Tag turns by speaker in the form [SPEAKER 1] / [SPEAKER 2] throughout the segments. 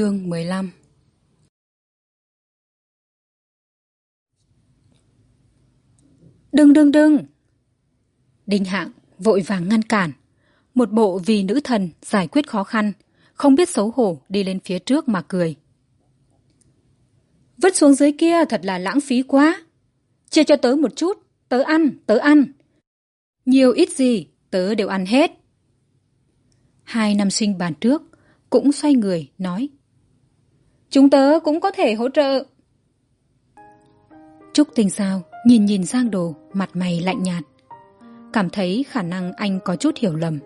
[SPEAKER 1] Chương mười lăm Đừng đừng đừng! Đinh Hạng vội vàng ngăn cản. Một bộ vì nữ thần giải quyết khó khăn, không biết xấu hổ đi lên phía trước mà cười. Vứt xuống dưới kia thật là lãng phí quá. Chia cho tớ một chút, tớ ăn, tớ ăn. Nhiều ít gì, tớ đều ăn hết. Hai nam sinh bàn trước cũng xoay người nói chúng tớ cũng có thể hỗ trợ. Trúc tinh sao nhìn nhìn giang đồ, mặt mày lạnh nhạt. Cảm thấy khả năng anh có chút hiểu lầm.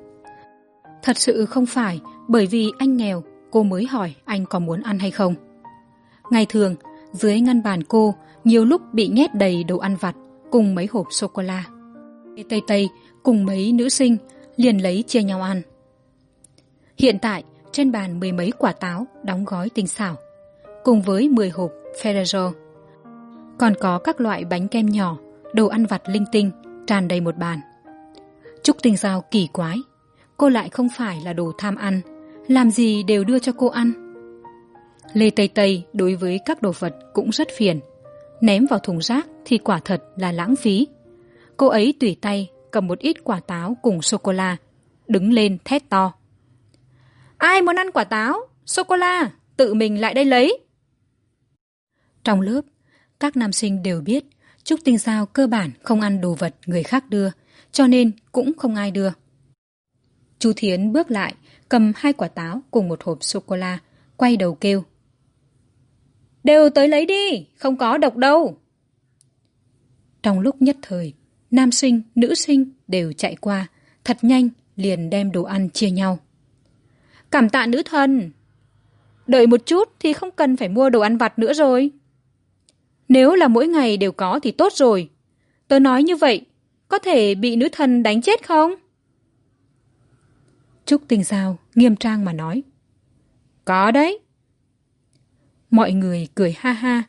[SPEAKER 1] Thật sự không phải, bởi vì anh nghèo, cô mới hỏi anh có muốn ăn hay không. Ngày thường, dưới ngăn bàn cô, nhiều lúc bị nhét đầy đồ ăn vặt cùng mấy hộp sô cô la. Tây tây cùng mấy nữ sinh liền lấy chia nhau ăn. Hiện tại, trên bàn mười mấy quả táo đóng gói tinh xảo cùng với mười hộp ferrero. Còn có các loại bánh kem nhỏ, đồ ăn vặt linh tinh, tràn đầy một bàn. Trúc tinh giao kỳ quái, cô lại không phải là đồ tham ăn. Làm gì đều đưa cho cô ăn. Lê tây tây đối với các đồ vật cũng rất phiền. Ném vào thùng rác thì quả thật là lãng phí. Cô ấy tùy tay cầm một ít quả táo cùng sô cô la đứng lên thét to. Ai muốn ăn quả táo? Sô cô la tự mình lại đây lấy trong lớp. Các nam sinh đều biết, trúc tinh sao cơ bản không ăn đồ vật người khác đưa, cho nên cũng không ai đưa. Chú thiến bước lại, cầm hai quả táo cùng một hộp sô cô la quay đầu kêu. Đều tới lấy đi, không có độc đâu. Trong lúc nhất thời, nam sinh, nữ sinh đều chạy qua, thật nhanh liền đem đồ ăn chia nhau. Cảm tạ nữ thần. Đợi một chút thì không cần phải mua đồ ăn vặt nữa rồi nếu là mỗi ngày đều có thì tốt rồi. Tớ nói như vậy, có thể bị nữ thần đánh chết không? Trúc tinh giao nghiêm trang mà nói. Có đấy. Mọi người cười ha ha.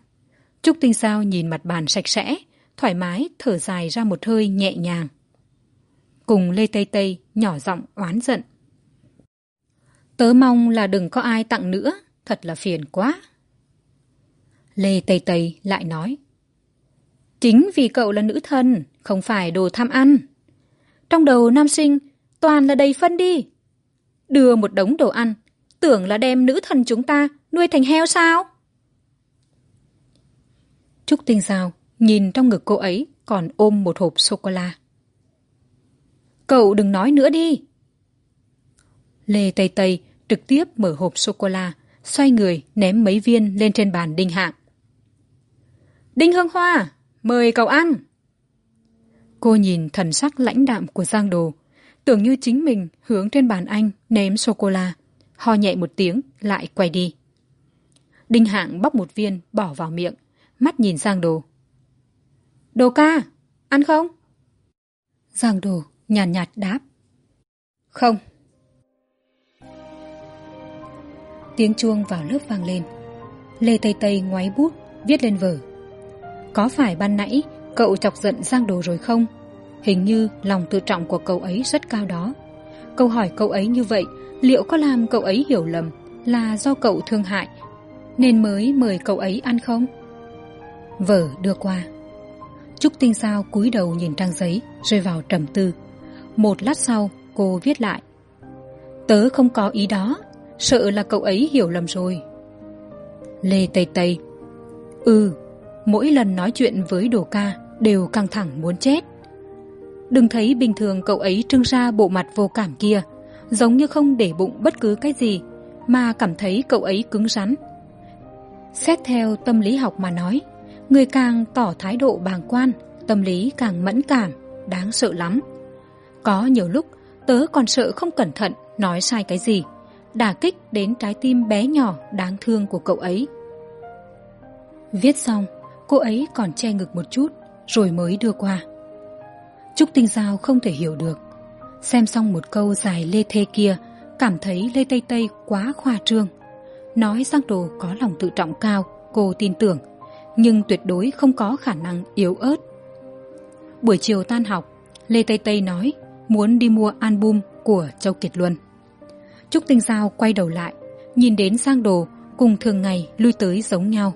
[SPEAKER 1] Trúc tinh sao nhìn mặt bàn sạch sẽ, thoải mái, thở dài ra một hơi nhẹ nhàng. Cùng lê tây tây nhỏ giọng oán giận. Tớ mong là đừng có ai tặng nữa, thật là phiền quá lê tây tây lại nói, chính vì cậu là nữ thần, không phải đồ tham ăn. Trong đầu nam sinh, toàn là đầy phân đi. Đưa một đống đồ ăn, tưởng là đem nữ thần chúng ta nuôi thành heo sao? Trúc tinh sao nhìn trong ngực cô ấy còn ôm một hộp sô cô la cậu đừng nói nữa đi. Lê tây tây trực tiếp mở hộp sô cô la xoay người ném mấy viên lên trên bàn đinh hạng đinh hương hoa mời cậu ăn. Cô nhìn thần sắc lãnh đạm của giang đồ tưởng như chính mình hướng trên bàn anh ném sô cô la ho nhẹ một tiếng lại quay đi. Đinh hạng bóc một viên bỏ vào miệng mắt nhìn giang đồ. Đồ ca ăn không? Giang đồ nhàn nhạt, nhạt đáp. Không. Tiếng chuông vào lớp vang lên. Lê tây tây ngoáy bút viết lên vở có phải ban nãy cậu chọc giận giang đồ rồi không? Hình như lòng tự trọng của cậu ấy rất cao đó. Câu hỏi cậu ấy như vậy, liệu có làm cậu ấy hiểu lầm là do cậu thương hại, nên mới mời cậu ấy ăn không? Vở đưa qua. Trúc tinh sao cúi đầu nhìn trang giấy, rơi vào trầm tư. Một lát sau, cô viết lại. Tớ không có ý đó, sợ là cậu ấy hiểu lầm rồi. Lê tây tây. Ừ mỗi lần nói chuyện với đồ ca đều căng thẳng muốn chết. Đừng thấy bình thường cậu ấy trưng ra bộ mặt vô cảm kia, giống như không để bụng bất cứ cái gì, mà cảm thấy cậu ấy cứng rắn. Xét theo tâm lý học mà nói, người càng tỏ thái độ bàng quan, tâm lý càng mẫn cảm, đáng sợ lắm. Có nhiều lúc, tớ còn sợ không cẩn thận nói sai cái gì, đả kích đến trái tim bé nhỏ đáng thương của cậu ấy. Viết xong cô ấy còn che ngực một chút, rồi mới đưa qua. Trúc tinh giao không thể hiểu được. Xem xong một câu dài lê thê kia, cảm thấy lê tây tây quá khoa trương. Nói giang đồ có lòng tự trọng cao, cô tin tưởng, nhưng tuyệt đối không có khả năng yếu ớt. Buổi chiều tan học, lê tây tây nói muốn đi mua album của châu kiệt luân. Trúc tinh giao quay đầu lại, nhìn đến giang đồ cùng thường ngày lui tới giống nhau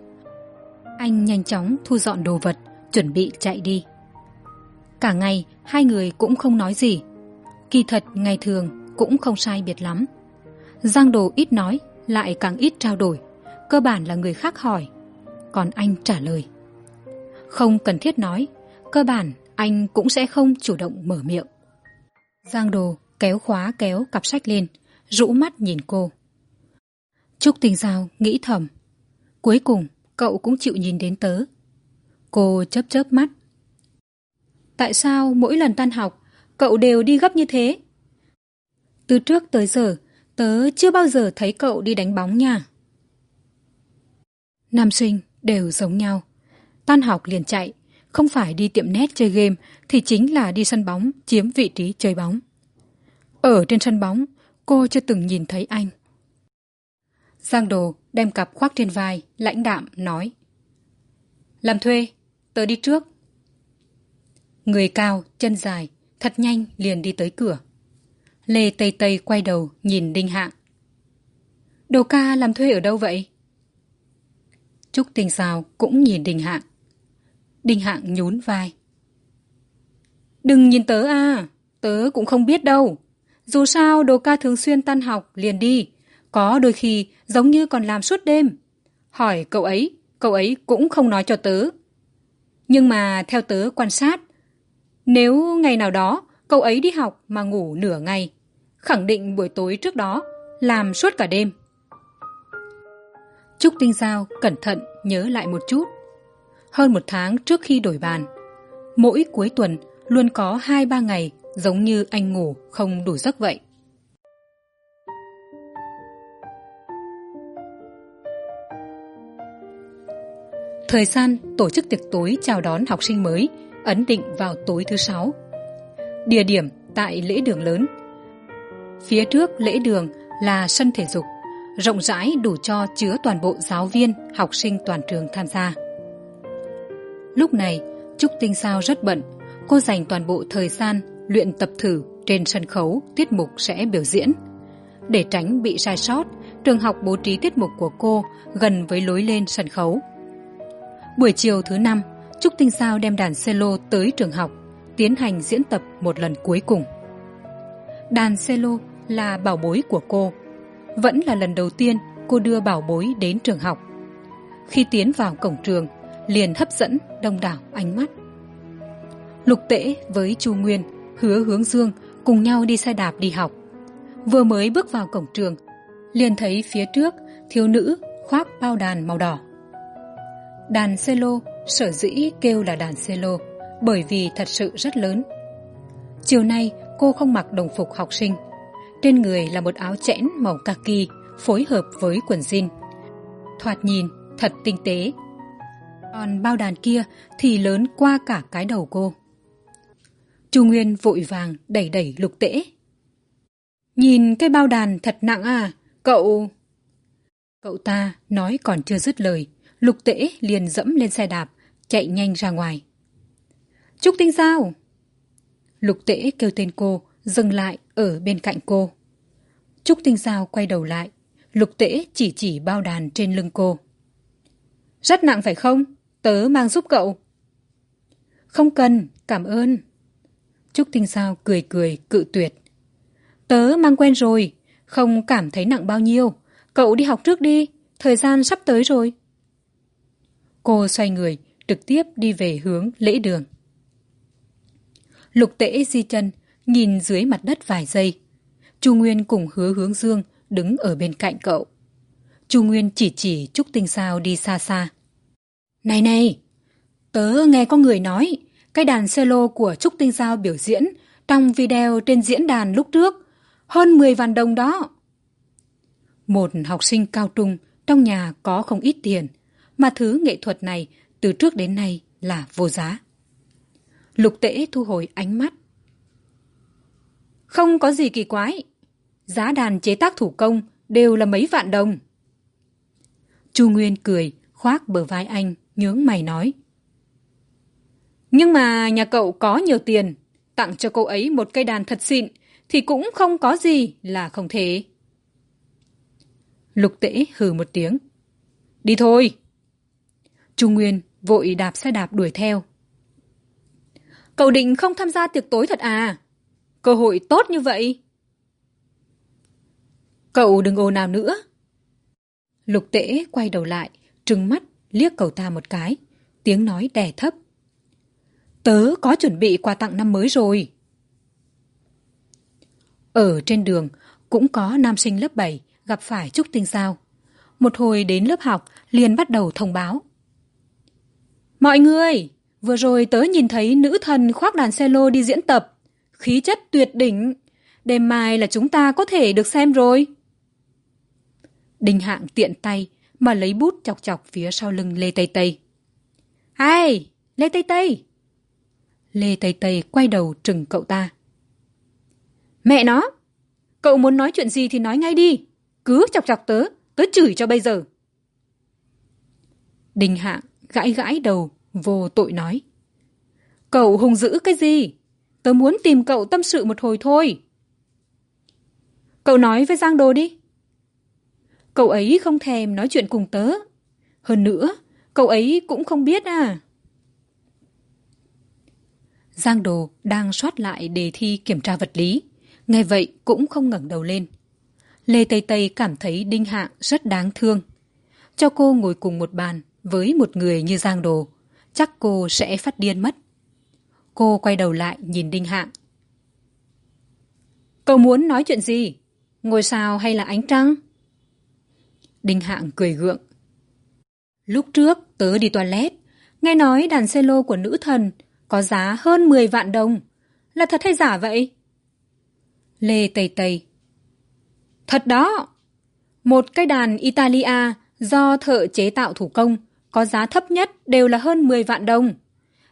[SPEAKER 1] anh nhanh chóng thu dọn đồ vật, chuẩn bị chạy đi. Cả ngày, hai người cũng không nói gì. Kỳ thật, ngày thường cũng không sai biệt lắm. Giang đồ ít nói, lại càng ít trao đổi. Cơ bản là người khác hỏi, còn anh trả lời. Không cần thiết nói, cơ bản anh cũng sẽ không chủ động mở miệng. Giang đồ kéo khóa kéo cặp sách lên, rũ mắt nhìn cô. Trúc tình giao nghĩ thầm. Cuối cùng cậu cũng chịu nhìn đến tớ. Cô chớp chớp mắt. Tại sao mỗi lần tan học, cậu đều đi gấp như thế? Từ trước tới giờ, tớ chưa bao giờ thấy cậu đi đánh bóng nha. Nam sinh đều giống nhau. Tan học liền chạy, không phải đi tiệm nét chơi game thì chính là đi sân bóng, chiếm vị trí chơi bóng. Ở trên sân bóng, cô chưa từng nhìn thấy anh. Giang đồ đem cặp khoác trên vai, lãnh đạm nói. Làm thuê, tớ đi trước. Người cao, chân dài, thật nhanh liền đi tới cửa. Lê tây tây quay đầu nhìn đinh hạng. Đồ ca làm thuê ở đâu vậy? Trúc Tình sao cũng nhìn đinh hạng. Đinh hạng nhún vai. Đừng nhìn tớ à tớ cũng không biết đâu. Dù sao, đồ ca thường xuyên tan học liền đi có đôi khi giống như còn làm suốt đêm. Hỏi cậu ấy cậu ấy cũng không nói cho tớ. Nhưng mà theo tớ quan sát, nếu ngày nào đó cậu ấy đi học mà ngủ nửa ngày, khẳng định buổi tối trước đó làm suốt cả đêm. Trúc tinh giao cẩn thận nhớ lại một chút. Hơn một tháng trước khi đổi bàn, mỗi cuối tuần luôn có hai ba ngày giống như anh ngủ không đủ giấc vậy. Thời gian tổ chức tiệc tối chào đón học sinh mới ấn định vào tối thứ sáu. Địa điểm tại lễ đường lớn. Phía trước lễ đường là sân thể dục, rộng rãi đủ cho chứa toàn bộ giáo viên, học sinh toàn trường tham gia. Lúc này, trúc tinh sao rất bận. Cô dành toàn bộ thời gian luyện tập thử trên sân khấu, tiết mục sẽ biểu diễn. Để tránh bị sai sót, trường học bố trí tiết mục của cô gần với lối lên sân khấu buổi chiều thứ năm, trúc tinh sao đem đàn cello tới trường học, tiến hành diễn tập một lần cuối cùng. Đàn cello là bảo bối của cô. Vẫn là lần đầu tiên cô đưa bảo bối đến trường học. Khi tiến vào cổng trường, liền hấp dẫn, đông đảo ánh mắt. Lục tễ với chu nguyên, hứa hướng dương cùng nhau đi xe đạp đi học. Vừa mới bước vào cổng trường, liền thấy phía trước thiếu nữ khoác bao đàn màu đỏ đàn cello sở dĩ kêu là đàn cello bởi vì thật sự rất lớn. Chiều nay, cô không mặc đồng phục học sinh. Trên người là một áo chẽn màu kaki, phối hợp với quần jean. Thoạt nhìn, thật tinh tế. Còn bao đàn kia thì lớn qua cả cái đầu cô. Chu nguyên vội vàng đẩy đẩy lục tễ. Nhìn cái bao đàn thật nặng à cậu cậu ta nói còn chưa dứt lời lục tễ liền dẫm lên xe đạp, chạy nhanh ra ngoài. Trúc tinh sao? Lục tễ kêu tên cô, dừng lại ở bên cạnh cô. Trúc tinh sao quay đầu lại, lục tễ chỉ chỉ bao đàn trên lưng cô. Rất nặng phải không? Tớ mang giúp cậu. Không cần, cảm ơn. Trúc tinh sao cười cười, cự tuyệt. Tớ mang quen rồi, không cảm thấy nặng bao nhiêu. Cậu đi học trước đi, thời gian sắp tới rồi cô xoay người, trực tiếp đi về hướng lễ đường. Lục tễ di chân nhìn dưới mặt đất vài giây. Chu nguyên cùng hứa hướng dương đứng ở bên cạnh cậu. Chu nguyên chỉ chỉ trúc tinh sao đi xa xa. Này này, tớ nghe có người nói, cái đàn cello của trúc tinh sao biểu diễn trong video trên diễn đàn lúc trước, hơn mười vạn đồng đó. Một học sinh cao trung trong nhà có không ít tiền mà thứ nghệ thuật này, từ trước đến nay là vô giá. Lục tễ thu hồi ánh mắt. Không có gì kỳ quái. Giá đàn chế tác thủ công đều là mấy vạn đồng. Chu nguyên cười, khoác bờ vai anh, nhướng mày nói. Nhưng mà nhà cậu có nhiều tiền, tặng cho cô ấy một cây đàn thật xịn, thì cũng không có gì là không thể. Lục tễ hừ một tiếng. Đi thôi trung nguyên vội đạp xe đạp đuổi theo. Cậu định không tham gia tiệc tối thật à? Cơ hội tốt như vậy. Cậu đừng ồn nào nữa. Lục tễ quay đầu lại, trừng mắt liếc cậu ta một cái. Tiếng nói đè thấp. Tớ có chuẩn bị quà tặng năm mới rồi. Ở trên đường, cũng có nam sinh lớp bảy gặp phải trúc tinh sao. Một hồi đến lớp học, liền bắt đầu thông báo mọi người, vừa rồi tớ nhìn thấy nữ thần khoác đàn cello đi diễn tập. Khí chất tuyệt đỉnh. Đêm mai là chúng ta có thể được xem rồi. Đình hạng tiện tay mà lấy bút chọc chọc phía sau lưng lê tây tây. Ai, lê tây tây? Lê tây tây quay đầu trừng cậu ta. Mẹ nó, cậu muốn nói chuyện gì thì nói ngay đi. Cứ chọc chọc tớ tớ chửi cho bây giờ. Đình hạng gãi gãi đầu, vô tội nói. Cậu hùng dữ cái gì? Tớ muốn tìm cậu tâm sự một hồi thôi. Cậu nói với giang đồ đi. Cậu ấy không thèm nói chuyện cùng tớ. Hơn nữa, cậu ấy cũng không biết à. Giang đồ đang soát lại đề thi kiểm tra vật lý. Nghe vậy cũng không ngẩng đầu lên. Lê tây tây cảm thấy đinh hạng rất đáng thương. Cho cô ngồi cùng một bàn với một người như giang đồ, chắc cô sẽ phát điên mất. Cô quay đầu lại nhìn đinh hạng cậu muốn nói chuyện gì? Ngôi sao hay là ánh trăng? Đinh hạng cười gượng. Lúc trước tớ đi toilet, nghe nói đàn cello của nữ thần có giá hơn mười vạn đồng. Là thật hay giả vậy? Lê tây tây. Thật đó! Một cái đàn italia do thợ chế tạo thủ công có giá thấp nhất đều là hơn mười vạn đồng.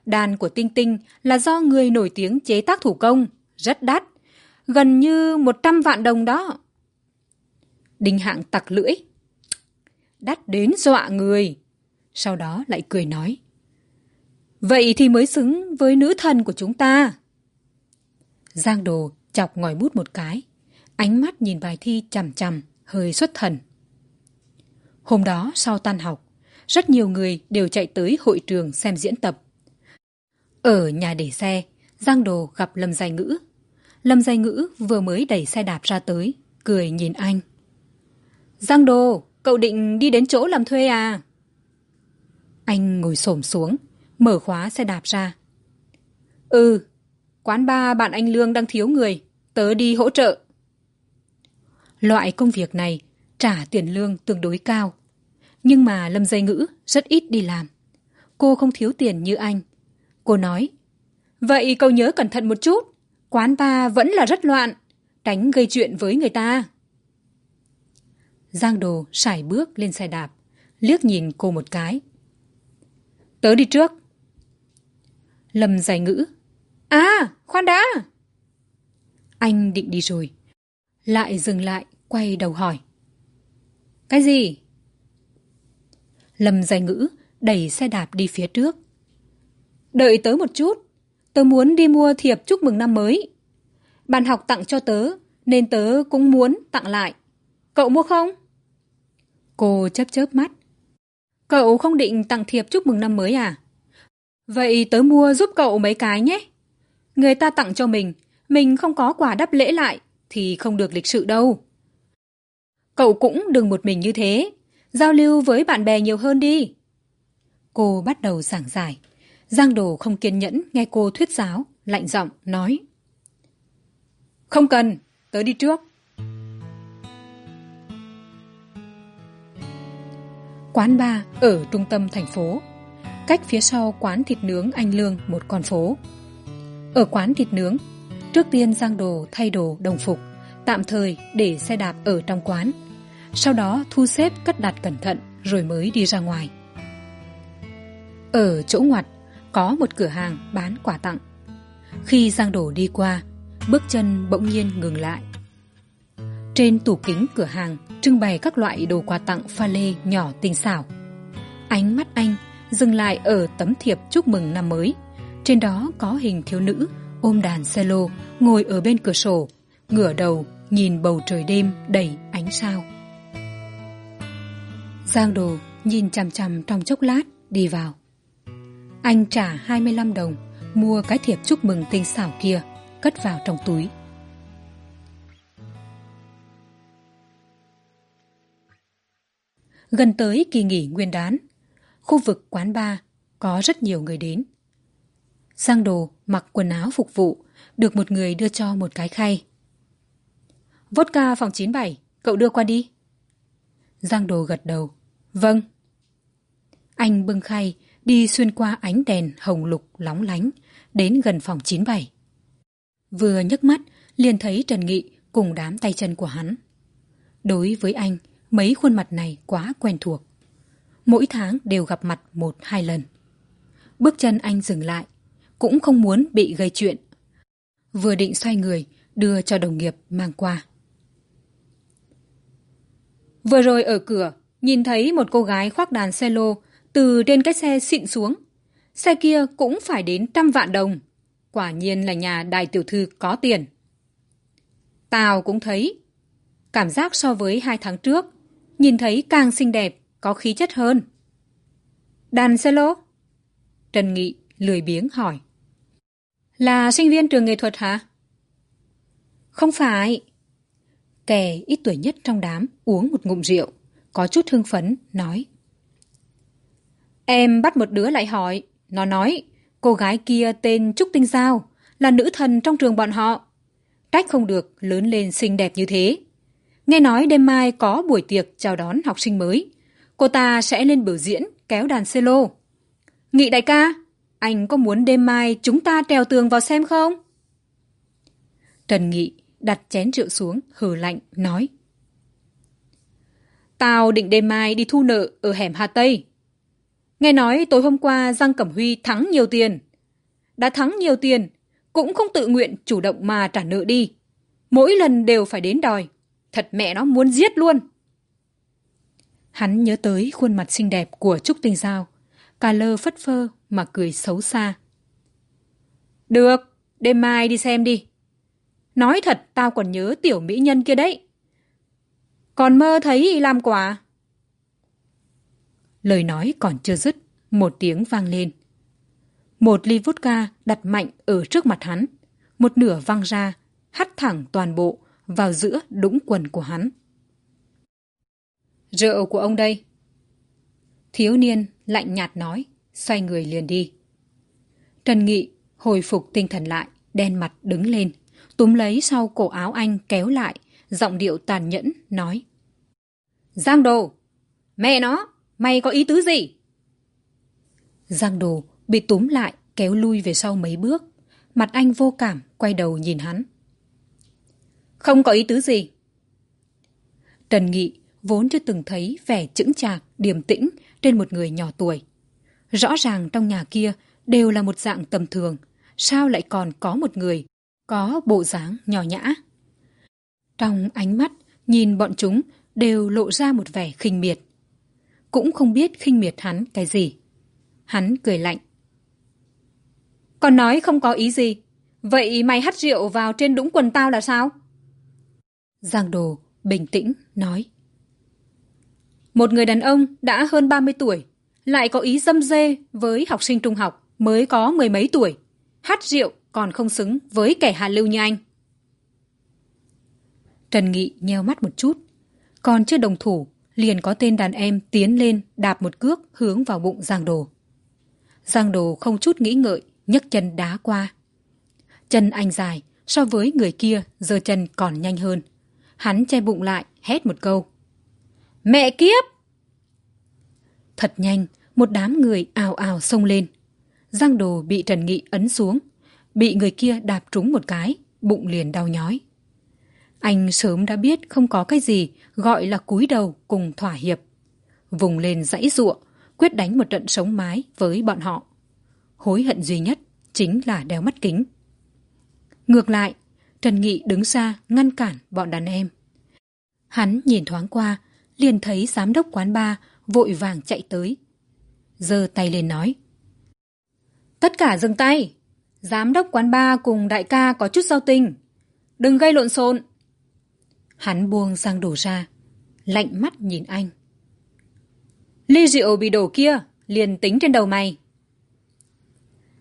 [SPEAKER 1] Đàn của tinh tinh là do người nổi tiếng chế tác thủ công, rất đắt, gần như một trăm vạn đồng đó. Đinh hạng tặc lưỡi. Đắt đến dọa người. Sau đó lại cười nói. Vậy thì mới xứng với nữ thần của chúng ta. Giang đồ chọc ngòi bút một cái. Ánh mắt nhìn bài thi chằm chằm, hơi xuất thần. Hôm đó sau tan học rất nhiều người đều chạy tới hội trường xem diễn tập. Ở nhà để xe, giang đồ gặp lâm giai ngữ. Lâm giai ngữ vừa mới đẩy xe đạp ra tới, cười nhìn anh. Giang đồ, cậu định đi đến chỗ làm thuê à? Anh ngồi s ổ m xuống, mở khóa xe đạp ra. Ừ quán ba bạn anh lương đang thiếu người, tớ đi hỗ trợ. Loại công việc này trả tiền lương tương đối cao nhưng mà lâm dây ngữ rất ít đi làm. Cô không thiếu tiền như anh. Cô nói, vậy cậu nhớ cẩn thận một chút, quán ba vẫn là rất loạn tránh gây chuyện với người ta. Giang đồ sải bước lên xe đạp, liếc nhìn cô một cái. Tớ đi trước. Lâm giải ngữ à khoan đã. Anh định đi rồi, lại dừng lại, quay đầu hỏi, cái gì? Lâm Giai ngữ đẩy xe đạp đi phía trước. Đợi tớ một chút, tớ muốn đi mua thiệp chúc mừng năm mới. Bạn học tặng cho tớ, nên tớ cũng muốn tặng lại. Cậu mua không? Cô chớp chớp mắt. Cậu không định tặng thiệp chúc mừng năm mới à? Vậy tớ mua giúp cậu mấy cái nhé. Người ta tặng cho mình mình không có quà đắp lễ lại thì không được lịch sự đâu. Cậu cũng đừng một mình như thế giao lưu với bạn bè nhiều hơn đi. Cô bắt đầu giảng giải. Giang đồ không kiên nhẫn nghe cô thuyết giáo, lạnh giọng nói. Không cần, tớ đi trước. Quán bar ở trung tâm thành phố. Cách phía sau quán thịt nướng anh lương một con phố. Ở quán thịt nướng, trước tiên giang đồ thay đồ đồng phục, tạm thời để xe đạp ở trong quán sau đó thu xếp cất đặt cẩn thận rồi mới đi ra ngoài. Ở chỗ ngoặt, có một cửa hàng bán quà tặng. Khi giang đổ đi qua, bước chân bỗng nhiên ngừng lại. Trên tủ kính cửa hàng trưng bày các loại đồ quà tặng pha lê nhỏ tinh xảo. Ánh mắt anh dừng lại ở tấm thiệp chúc mừng năm mới. Trên đó có hình thiếu nữ ôm đàn cello ngồi ở bên cửa sổ, ngửa đầu nhìn bầu trời đêm đầy ánh sao giang đồ nhìn chằm chằm trong chốc lát, đi vào. Anh trả hai mươi lăm đồng, mua cái thiệp chúc mừng tinh xảo kia, cất vào trong túi. Gần tới kỳ nghỉ nguyên đán, khu vực quán bar có rất nhiều người đến. Giang đồ mặc quần áo phục vụ, được một người đưa cho một cái khay. Vodka phòng chín bảy, cậu đưa qua đi. Giang đồ gật đầu vâng. Anh bưng khay đi xuyên qua ánh đèn hồng lục lóng lánh, đến gần phòng chín bảy. Vừa nhấc mắt, liền thấy trần nghị cùng đám tay chân của hắn. Đối với anh, mấy khuôn mặt này quá quen thuộc. Mỗi tháng đều gặp mặt một hai lần. Bước chân anh dừng lại, cũng không muốn bị gây chuyện. Vừa định xoay người, đưa cho đồng nghiệp mang qua. Vừa rồi ở cửa nhìn thấy một cô gái khoác đàn xe lô, từ trên cái xe xịn xuống. Xe kia cũng phải đến trăm vạn đồng. Quả nhiên là nhà đại tiểu thư có tiền. Tào cũng thấy. Cảm giác so với hai tháng trước, nhìn thấy càng xinh đẹp, có khí chất hơn. Đàn xe lô? Trần nghị lười biếng hỏi. Là sinh viên trường nghệ thuật hả? Không phải. Kẻ ít tuổi nhất trong đám uống một ngụm rượu có chút hưng phấn, nói. Em bắt một đứa lại hỏi, nó nói, cô gái kia tên trúc tinh giao, là nữ thần trong trường bọn họ. Trách không được, lớn lên xinh đẹp như thế. Nghe nói đêm mai có buổi tiệc chào đón học sinh mới. Cô ta sẽ lên biểu diễn, kéo đàn cello nghị đại ca, anh có muốn đêm mai chúng ta trèo tường vào xem không? Trần nghị đặt chén rượu xuống, hừ lạnh, nói tao định đêm mai đi thu nợ ở hẻm hà tây. Nghe nói tối hôm qua giang cẩm huy thắng nhiều tiền. Đã thắng nhiều tiền, cũng không tự nguyện chủ động mà trả nợ đi. Mỗi lần đều phải đến đòi. Thật mẹ nó muốn giết luôn. Hắn nhớ tới khuôn mặt xinh đẹp của trúc Tình giao. Cà lơ phất phơ mà cười xấu xa. Được, đêm mai đi xem đi. Nói thật tao còn nhớ tiểu mỹ nhân kia đấy còn mơ thấy làm quả. Lời nói còn chưa dứt, một tiếng vang lên. Một ly vodka đặt mạnh ở trước mặt hắn. Một nửa văng ra, hắt thẳng toàn bộ vào giữa đũng quần của hắn. Rượu của ông đây. Thiếu niên lạnh nhạt nói, xoay người liền đi. Trần nghị hồi phục tinh thần lại, đen mặt đứng lên, túm lấy sau cổ áo anh kéo lại giọng điệu tàn nhẫn, nói. Giang đồ, mẹ nó, mày có ý tứ gì? Giang đồ bị túm lại, kéo lui về sau mấy bước. Mặt anh vô cảm, quay đầu nhìn hắn. Không có ý tứ gì. Trần nghị vốn chưa từng thấy vẻ chững chạc, điềm tĩnh trên một người nhỏ tuổi. Rõ ràng trong nhà kia đều là một dạng tầm thường. Sao lại còn có một người có bộ dáng nhỏ nhã? Trong ánh mắt, nhìn bọn chúng, đều lộ ra một vẻ khinh miệt. Cũng không biết khinh miệt hắn cái gì. Hắn cười lạnh. Còn nói không có ý gì. Vậy mày hắt rượu vào trên đũng quần tao là sao? Giang đồ bình tĩnh nói. Một người đàn ông đã hơn ba mươi tuổi, lại có ý dâm dê với học sinh trung học mới có mười mấy tuổi. Hát rượu còn không xứng với kẻ hạ lưu như anh trần nghị nheo mắt một chút. Còn chưa đồng thủ, liền có tên đàn em tiến lên đạp một cước hướng vào bụng giang đồ. Giang đồ không chút nghĩ ngợi, nhấc chân đá qua. Chân anh dài, so với người kia giơ chân còn nhanh hơn. Hắn che bụng lại, hét một câu. Mẹ kiếp! Thật nhanh, một đám người ào ào xông lên. Giang đồ bị trần nghị ấn xuống, bị người kia đạp trúng một cái, bụng liền đau nhói anh sớm đã biết không có cái gì gọi là cúi đầu cùng thỏa hiệp. Vùng lên dãy giụa quyết đánh một trận sống mái với bọn họ. Hối hận duy nhất chính là đeo mắt kính. Ngược lại, trần nghị đứng xa ngăn cản bọn đàn em. Hắn nhìn thoáng qua, liền thấy giám đốc quán bar vội vàng chạy tới. Giơ tay lên nói, tất cả dừng tay. Giám đốc quán bar cùng đại ca có chút giao tình. Đừng gây lộn xộn hắn buông sang đổ ra, lạnh mắt nhìn anh. Ly rượu bị đổ kia, liền tính trên đầu mày.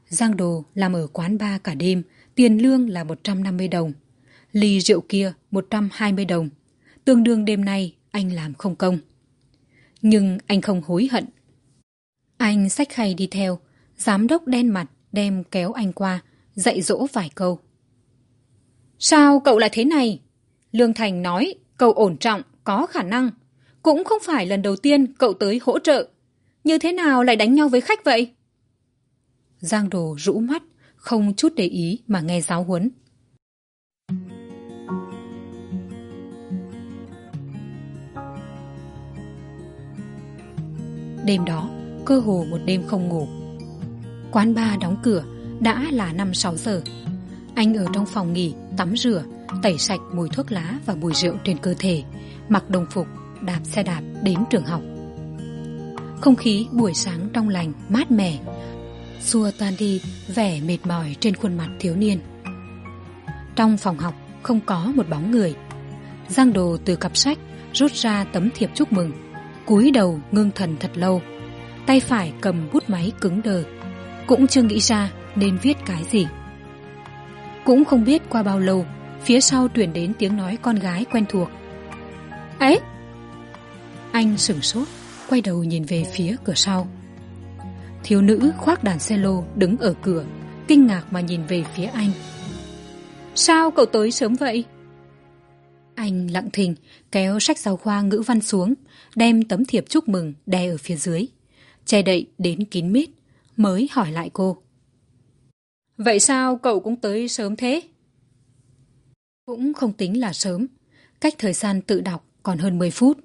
[SPEAKER 1] Giang đồ làm ở quán bar cả đêm, tiền lương là một trăm năm mươi đồng. Ly rượu kia, một trăm hai mươi đồng. Tương đương đêm nay, anh làm không công. Nhưng anh không hối hận. Anh xách khay đi theo, giám đốc đen mặt đem kéo anh qua, dạy dỗ vài câu. Sao cậu lại thế này? Lương thành nói, cậu ổn trọng, có khả năng. Cũng không phải lần đầu tiên cậu tới hỗ trợ. Như thế nào lại đánh nhau với khách vậy? Giang đồ rũ mắt, không chút để ý mà nghe giáo huấn. Đêm đó, cơ hồ một đêm không ngủ. Quán bar đóng cửa đã là năm sáu giờ. Anh ở trong phòng nghỉ, tắm rửa tẩy sạch mùi thuốc lá và mùi rượu trên cơ thể, mặc đồng phục, đạp xe đạp đến trường học. Không khí buổi sáng trong lành, mát mẻ. Xua tan đi vẻ mệt mỏi trên khuôn mặt thiếu niên. Trong phòng học không có một bóng người. Giang đồ từ cặp sách rút ra tấm thiệp chúc mừng, cúi đầu ngưng thần thật lâu. Tay phải cầm bút máy cứng đờ, cũng chưa nghĩ ra nên viết cái gì. Cũng không biết qua bao lâu phía sau truyền đến tiếng nói con gái quen thuộc. Ấy anh sửng sốt, quay đầu nhìn về phía cửa sau. Thiếu nữ khoác đàn xe lô đứng ở cửa, kinh ngạc mà nhìn về phía anh. Sao cậu tới sớm vậy? Anh lặng thình kéo sách giáo khoa ngữ văn xuống, đem tấm thiệp chúc mừng đè ở phía dưới. Che đậy đến kín mít, mới hỏi lại cô. Vậy sao cậu cũng tới sớm thế? Cũng không tính là sớm. Cách thời gian tự đọc còn hơn mười phút.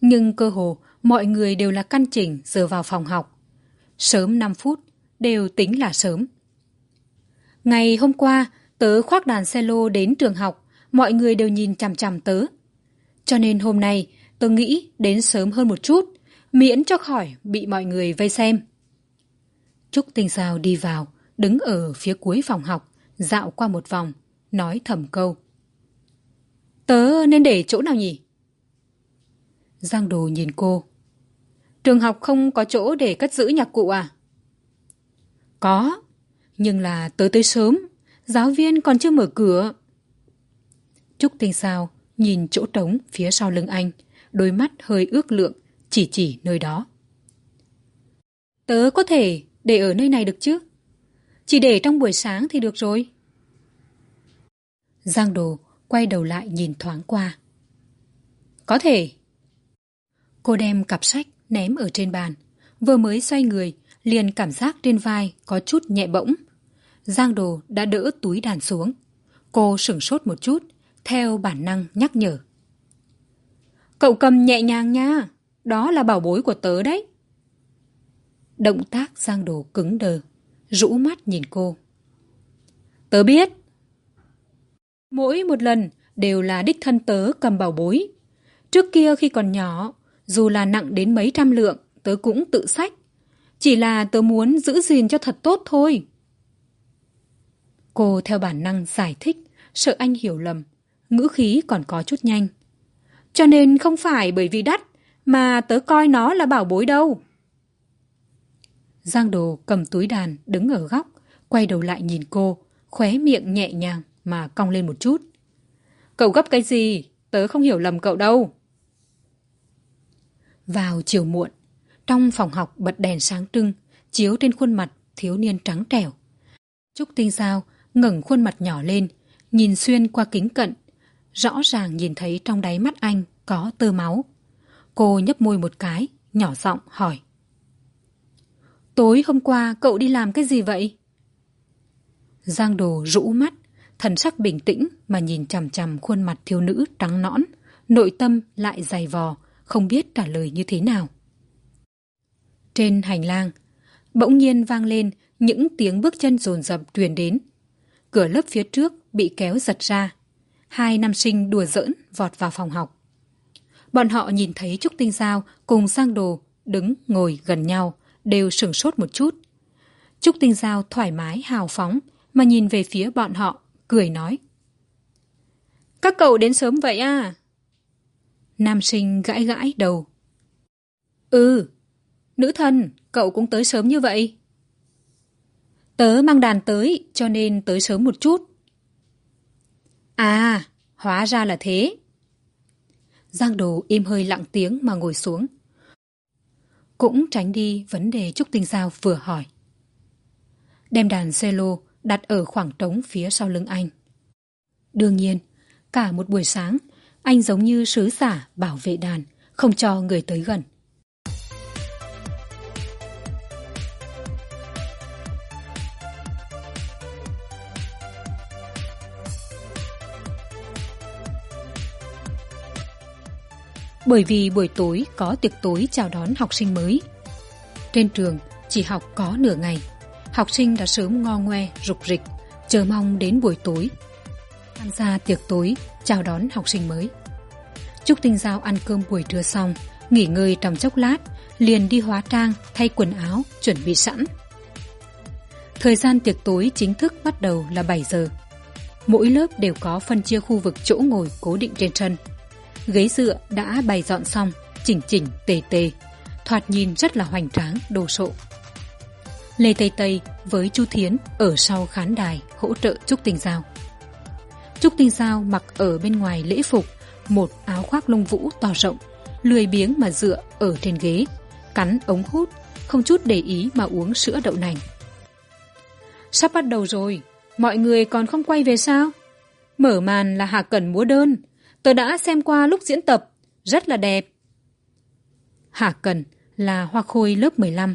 [SPEAKER 1] Nhưng cơ hồ, mọi người đều là căn chỉnh giờ vào phòng học. Sớm năm phút đều tính là sớm. Ngày hôm qua, tớ khoác đàn xe lô đến trường học, mọi người đều nhìn chằm chằm tớ. Cho nên hôm nay, tớ nghĩ đến sớm hơn một chút, miễn cho khỏi bị mọi người vây xem. Trúc tinh sao đi vào, đứng ở phía cuối phòng học, dạo qua một vòng nói thầm câu. Tớ nên để chỗ nào nhỉ? Giang đồ nhìn cô. Trường học không có chỗ để cất giữ nhạc cụ à? Có, nhưng là tớ tới sớm, giáo viên còn chưa mở cửa. Trúc tinh sao nhìn chỗ trống phía sau lưng anh, đôi mắt hơi ước lượng, chỉ chỉ nơi đó. Tớ có thể để ở nơi này được chứ? Chỉ để trong buổi sáng thì được rồi giang đồ quay đầu lại nhìn thoáng qua. Có thể. Cô đem cặp sách ném ở trên bàn. Vừa mới xoay người, liền cảm giác trên vai có chút nhẹ bỗng. Giang đồ đã đỡ túi đàn xuống. Cô sửng sốt một chút, theo bản năng nhắc nhở. Cậu cầm nhẹ nhàng nha. Đó là bảo bối của tớ đấy. Động tác giang đồ cứng đờ, rũ mắt nhìn cô. Tớ biết mỗi một lần đều là đích thân tớ cầm bảo bối. Trước kia khi còn nhỏ, dù là nặng đến mấy trăm lượng, tớ cũng tự sách. Chỉ là tớ muốn giữ gìn cho thật tốt thôi. Cô theo bản năng giải thích, sợ anh hiểu lầm, ngữ khí còn có chút nhanh. Cho nên không phải bởi vì đắt mà tớ coi nó là bảo bối đâu. Giang đồ cầm túi đàn đứng ở góc, quay đầu lại nhìn cô, khóe miệng nhẹ nhàng mà cong lên một chút. Cậu gấp cái gì? Tớ không hiểu lầm cậu đâu. Vào chiều muộn, trong phòng học bật đèn sáng trưng, chiếu trên khuôn mặt thiếu niên trắng trẻo. Trúc tinh sao ngẩng khuôn mặt nhỏ lên, nhìn xuyên qua kính cận, rõ ràng nhìn thấy trong đáy mắt anh có tơ máu. Cô nhấp môi một cái, nhỏ giọng hỏi. Tối hôm qua cậu đi làm cái gì vậy? Giang đồ rũ mắt thần sắc bình tĩnh mà nhìn chằm chằm khuôn mặt thiếu nữ trắng nõn, nội tâm lại dày vò, không biết trả lời như thế nào. Trên hành lang, bỗng nhiên vang lên những tiếng bước chân rồn rập truyền đến. Cửa lớp phía trước bị kéo giật ra. Hai nam sinh đùa giỡn vọt vào phòng học. Bọn họ nhìn thấy trúc tinh giao cùng sang đồ đứng ngồi gần nhau, đều sửng sốt một chút. Trúc tinh giao thoải mái hào phóng mà nhìn về phía bọn họ cười nói. Các cậu đến sớm vậy à? Nam sinh gãi gãi đầu. Ừ nữ thần cậu cũng tới sớm như vậy. Tớ mang đàn tới cho nên tới sớm một chút. À hóa ra là thế. Giang đồ im hơi lặng tiếng mà ngồi xuống. Cũng tránh đi vấn đề trúc tinh giao vừa hỏi. Đem đàn cello đặt ở khoảng trống phía sau lưng anh. Đương nhiên, cả một buổi sáng, anh giống như sứ giả bảo vệ đàn, không cho người tới gần. Bởi vì buổi tối có tiệc tối chào đón học sinh mới, trên trường chỉ học có nửa ngày học sinh đã sớm ngo ngoe, rục rịch, chờ mong đến buổi tối. Tham gia tiệc tối, chào đón học sinh mới. Trúc tinh giao ăn cơm buổi trưa xong, nghỉ ngơi trong chốc lát, liền đi hóa trang, thay quần áo, chuẩn bị sẵn. Thời gian tiệc tối chính thức bắt đầu là bảy giờ. Mỗi lớp đều có phân chia khu vực chỗ ngồi cố định trên sân. Ghế dựa đã bày dọn xong, chỉnh chỉnh, tề tề, thoạt nhìn rất là hoành tráng, đồ sộ lê tây tây với chu thiến ở sau khán đài hỗ trợ trúc tinh giao. Trúc tinh giao mặc ở bên ngoài lễ phục, một áo khoác lông vũ to rộng, lười biếng mà dựa ở trên ghế, cắn ống hút, không chút để ý mà uống sữa đậu nành. Sắp bắt đầu rồi, mọi người còn không quay về sao? Mở màn là hà cẩn múa đơn. Tớ đã xem qua lúc diễn tập, rất là đẹp. Hà cẩn là hoa khôi lớp m lăm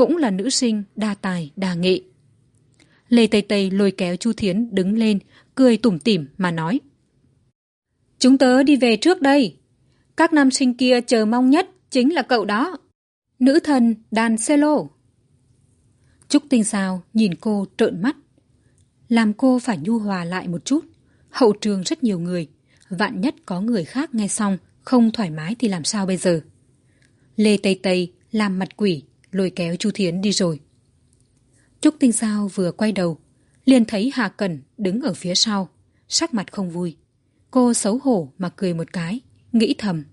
[SPEAKER 1] cũng là nữ sinh, đa tài, đa nghệ. Lê tây tây lôi kéo chu thiến đứng lên, cười tủm tỉm mà nói, chúng tớ đi về trước đây. Các nam sinh kia chờ mong nhất chính là cậu đó. Nữ thần đàn cello trúc tinh sao nhìn cô trợn mắt. Làm cô phải nhu hòa lại một chút. Hậu trường rất nhiều người. Vạn nhất có người khác nghe xong, không thoải mái thì làm sao bây giờ? Lê tây tây làm mặt quỷ lôi kéo chu thiến đi rồi. Trúc tinh sao vừa quay đầu, liền thấy hà cẩn đứng ở phía sau, sắc mặt không vui. Cô xấu hổ mà cười một cái, nghĩ thầm.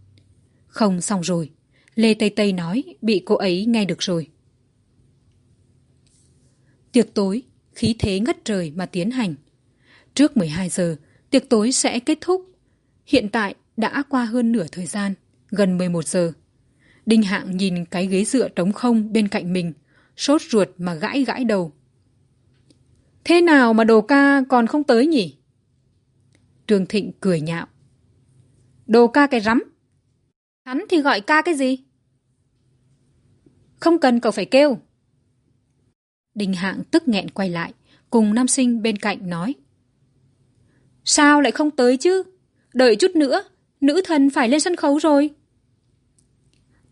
[SPEAKER 1] Không xong rồi, lê tây tây nói bị cô ấy nghe được rồi. Tiệc tối, khí thế ngất trời mà tiến hành. Trước m hai giờ, tiệc tối sẽ kết thúc. Hiện tại đã qua hơn nửa thời gian, gần m một giờ đinh hạng nhìn cái ghế dựa trống không bên cạnh mình, sốt ruột mà gãi gãi đầu. Thế nào mà đồ ca còn không tới nhỉ? Trương thịnh cười nhạo. Đồ ca cái rắm. Hắn thì gọi ca cái gì? Không cần cậu phải kêu. Đinh hạng tức nghẹn quay lại, cùng nam sinh bên cạnh nói. Sao lại không tới chứ? Đợi chút nữa, nữ thần phải lên sân khấu rồi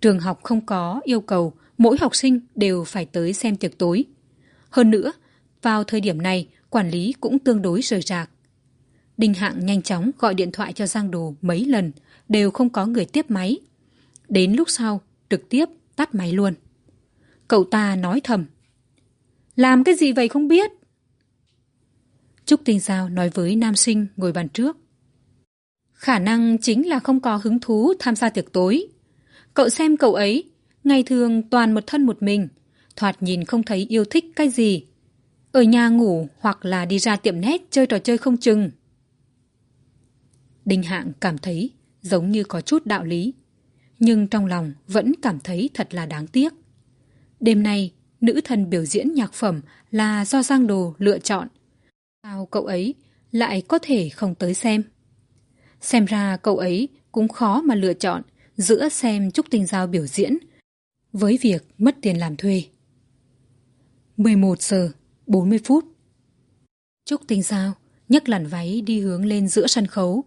[SPEAKER 1] trường học không có yêu cầu mỗi học sinh đều phải tới xem tiệc tối. Hơn nữa, vào thời điểm này, quản lý cũng tương đối rời rạc. Đinh hạng nhanh chóng gọi điện thoại cho giang đồ mấy lần, đều không có người tiếp máy. Đến lúc sau, trực tiếp tắt máy luôn. Cậu ta nói thầm, làm cái gì vậy không biết? Trúc tinh giao nói với nam sinh ngồi bàn trước, khả năng chính là không có hứng thú tham gia tiệc tối cậu xem cậu ấy. Ngày thường toàn một thân một mình. Thoạt nhìn không thấy yêu thích cái gì. Ở nhà ngủ hoặc là đi ra tiệm nét chơi trò chơi không chừng. Đinh hạng cảm thấy giống như có chút đạo lý, nhưng trong lòng vẫn cảm thấy thật là đáng tiếc. Đêm nay, nữ thần biểu diễn nhạc phẩm là do giang đồ lựa chọn. Sao cậu ấy lại có thể không tới xem? Xem ra cậu ấy cũng khó mà lựa chọn giữa xem trúc tinh giao biểu diễn với việc mất tiền làm thuê. m một giờ bốn mươi phút. Trúc tinh giao nhấc làn váy đi hướng lên giữa sân khấu.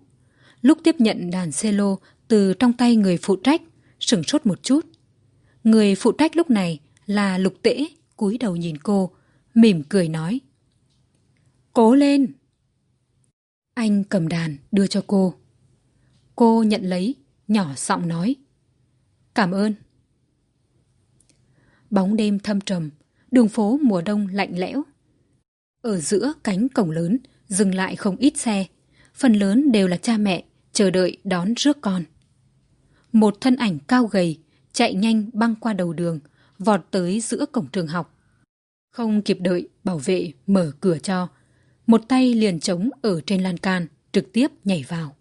[SPEAKER 1] Lúc tiếp nhận đàn cello từ trong tay người phụ trách, sửng sốt một chút. Người phụ trách lúc này là lục tễ, cúi đầu nhìn cô, mỉm cười nói, cố lên. Anh cầm đàn đưa cho cô. Cô nhận lấy nhỏ giọng nói. Cảm ơn. Bóng đêm thâm trầm đường phố mùa đông lạnh lẽo. Ở giữa cánh cổng lớn dừng lại không ít xe. Phần lớn đều là cha mẹ chờ đợi đón rước con. Một thân ảnh cao gầy chạy nhanh băng qua đầu đường vọt tới giữa cổng trường học. Không kịp đợi bảo vệ mở cửa cho, một tay liền trống ở trên lan can, trực tiếp nhảy vào.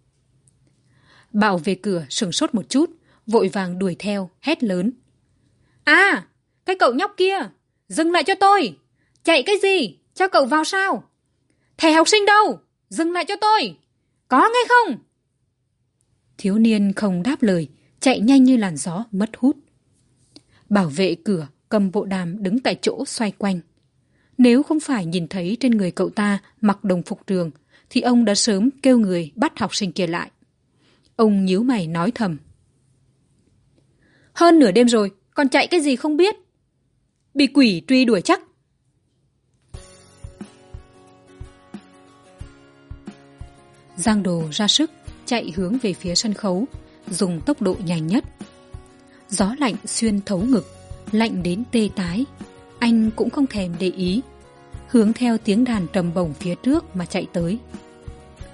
[SPEAKER 1] Bảo về cửa sừng sốt một chút, vội vàng đuổi theo, hét lớn. À, cái cậu nhóc kia, dừng lại cho tôi! Chạy cái gì? Cho cậu vào sao? Thẻ học sinh đâu? Dừng lại cho tôi! Có nghe không? Thiếu niên không đáp lời, chạy nhanh như làn gió mất hút. Bảo vệ cửa cầm bộ đàm đứng tại chỗ xoay quanh. Nếu không phải nhìn thấy trên người cậu ta mặc đồng phục trường, thì ông đã sớm kêu người bắt học sinh kia lại. Ông nhíu mày nói thầm. Hơn nửa đêm rồi, còn chạy cái gì không biết. Bị quỷ truy đuổi chắc. Giang đồ ra sức, chạy hướng về phía sân khấu, dùng tốc độ nhanh nhất. Gió lạnh xuyên thấu ngực, lạnh đến tê tái. Anh cũng không thèm để ý, hướng theo tiếng đàn trầm bổng phía trước mà chạy tới.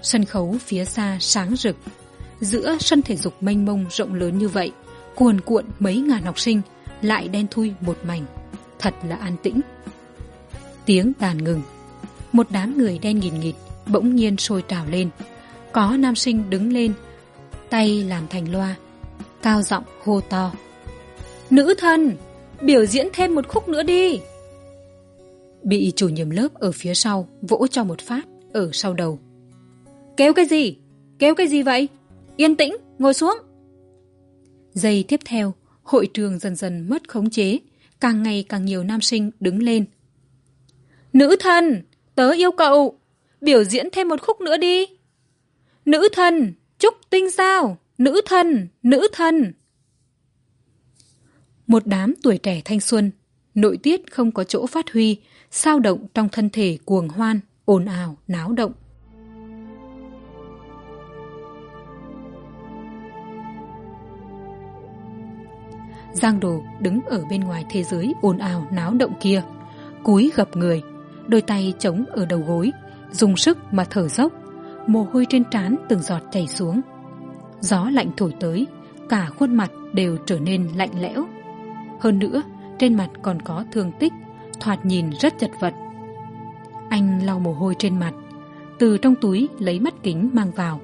[SPEAKER 1] Sân khấu phía xa sáng rực, giữa sân thể dục mênh mông rộng lớn như vậy, cuồn cuộn mấy ngàn học sinh lại đen thui một mảnh, thật là an tĩnh. Tiếng tàn ngừng, một đám người đen nghìn nghịt bỗng nhiên sôi trào lên. Có nam sinh đứng lên, tay làm thành loa, cao giọng hô to. Nữ thần, biểu diễn thêm một khúc nữa đi. Bị chủ nhiệm lớp ở phía sau vỗ cho một phát ở sau đầu. Kêu cái gì? Kêu cái gì vậy? Yên tĩnh, ngồi xuống. Giây tiếp theo, hội trường dần dần mất khống chế, càng ngày càng nhiều nam sinh đứng lên. Nữ thần, tớ yêu cậu, biểu diễn thêm một khúc nữa đi. Nữ thần, chúc tinh sao, nữ thần, nữ thần. Một đám tuổi trẻ thanh xuân, nội tiết không có chỗ phát huy, sao động trong thân thể cuồng hoan, ồn ào, náo động. Giang Đồ đứng ở bên ngoài thế giới ồn ào náo động kia, cúi gập người, đôi tay chống ở đầu gối, dùng sức mà thở dốc, mồ hôi trên trán từng giọt chảy xuống. Gió lạnh thổi tới, cả khuôn mặt đều trở nên lạnh lẽo. Hơn nữa, trên mặt còn có thương tích, thoạt nhìn rất chật vật. Anh lau mồ hôi trên mặt, từ trong túi lấy mắt kính mang vào.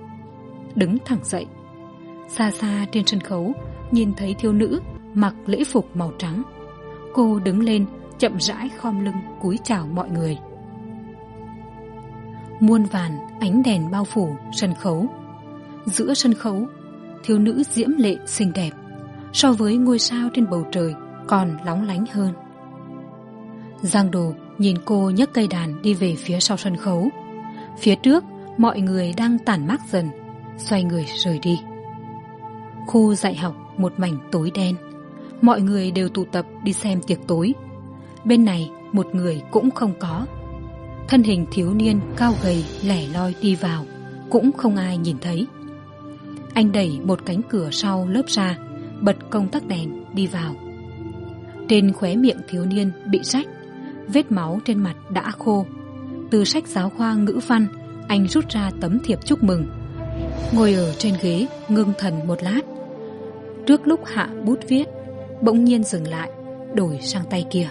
[SPEAKER 1] Đứng thẳng dậy. Xa xa trên sân khấu, nhìn thấy thiếu nữ mặc lễ phục màu trắng. Cô đứng lên, chậm rãi khom lưng cúi chào mọi người. Muôn vàn ánh đèn bao phủ sân khấu. Giữa sân khấu, thiếu nữ diễm lệ xinh đẹp, so với ngôi sao trên bầu trời còn lóng lánh hơn. Giang Đồ nhìn cô nhấc cây đàn đi về phía sau sân khấu. Phía trước, mọi người đang tản mát dần, xoay người rời đi. Khu dạy học một mảnh tối đen mọi người đều tụ tập đi xem tiệc tối. Bên này, một người cũng không có. Thân hình thiếu niên cao gầy, lẻ loi đi vào, cũng không ai nhìn thấy. Anh đẩy một cánh cửa sau lớp ra, bật công tắc đèn, đi vào. Trên khóe miệng thiếu niên bị rách, vết máu trên mặt đã khô. Từ sách giáo khoa ngữ văn, anh rút ra tấm thiệp chúc mừng. Ngồi ở trên ghế, ngưng thần một lát. Trước lúc hạ bút viết bỗng nhiên dừng lại đổi sang tay kia.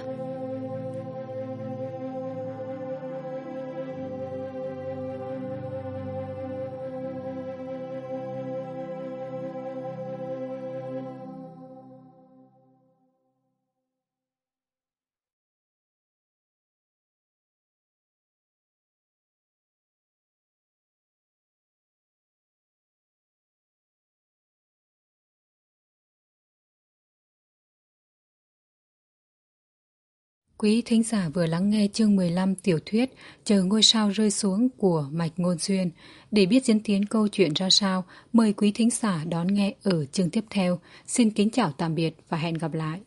[SPEAKER 1] Quý thính giả vừa lắng nghe chương 15 tiểu thuyết Chờ ngôi sao rơi xuống của Mạch Ngôn Duyên. Để biết diễn tiến câu chuyện ra sao, mời quý thính giả đón nghe ở chương tiếp theo. Xin kính chào tạm biệt và hẹn gặp lại.